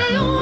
I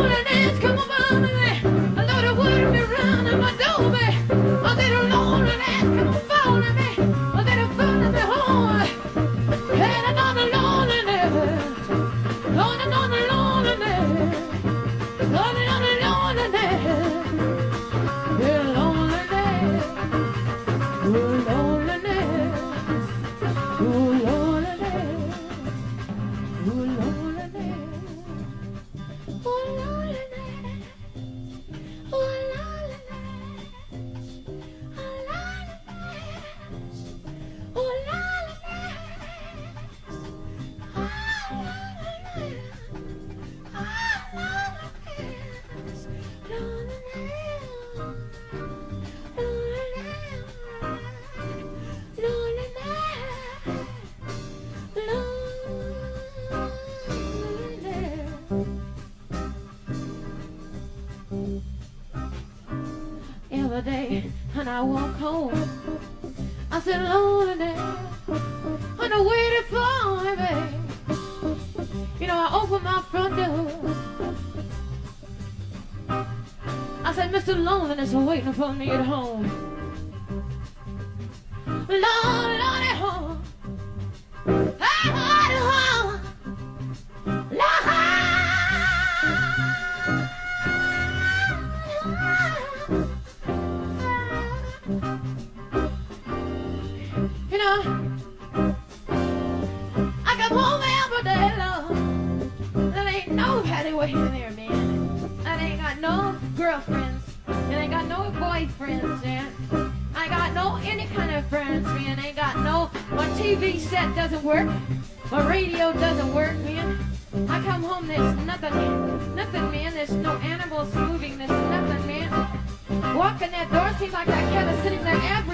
Every day when I walk home, I alone there and I waited for babe. You know, I open my front door. I said, Mr. Loneliness is waiting for me at home. Waiting there, man. I ain't got no girlfriends. And ain't got no boyfriends, man. I got no any kind of friends, man. I Ain't got no, my TV set doesn't work. My radio doesn't work, man. I come home, there's nothing, nothing, man. There's no animals moving, there's nothing, man. Walking that door seems like cat is sitting there every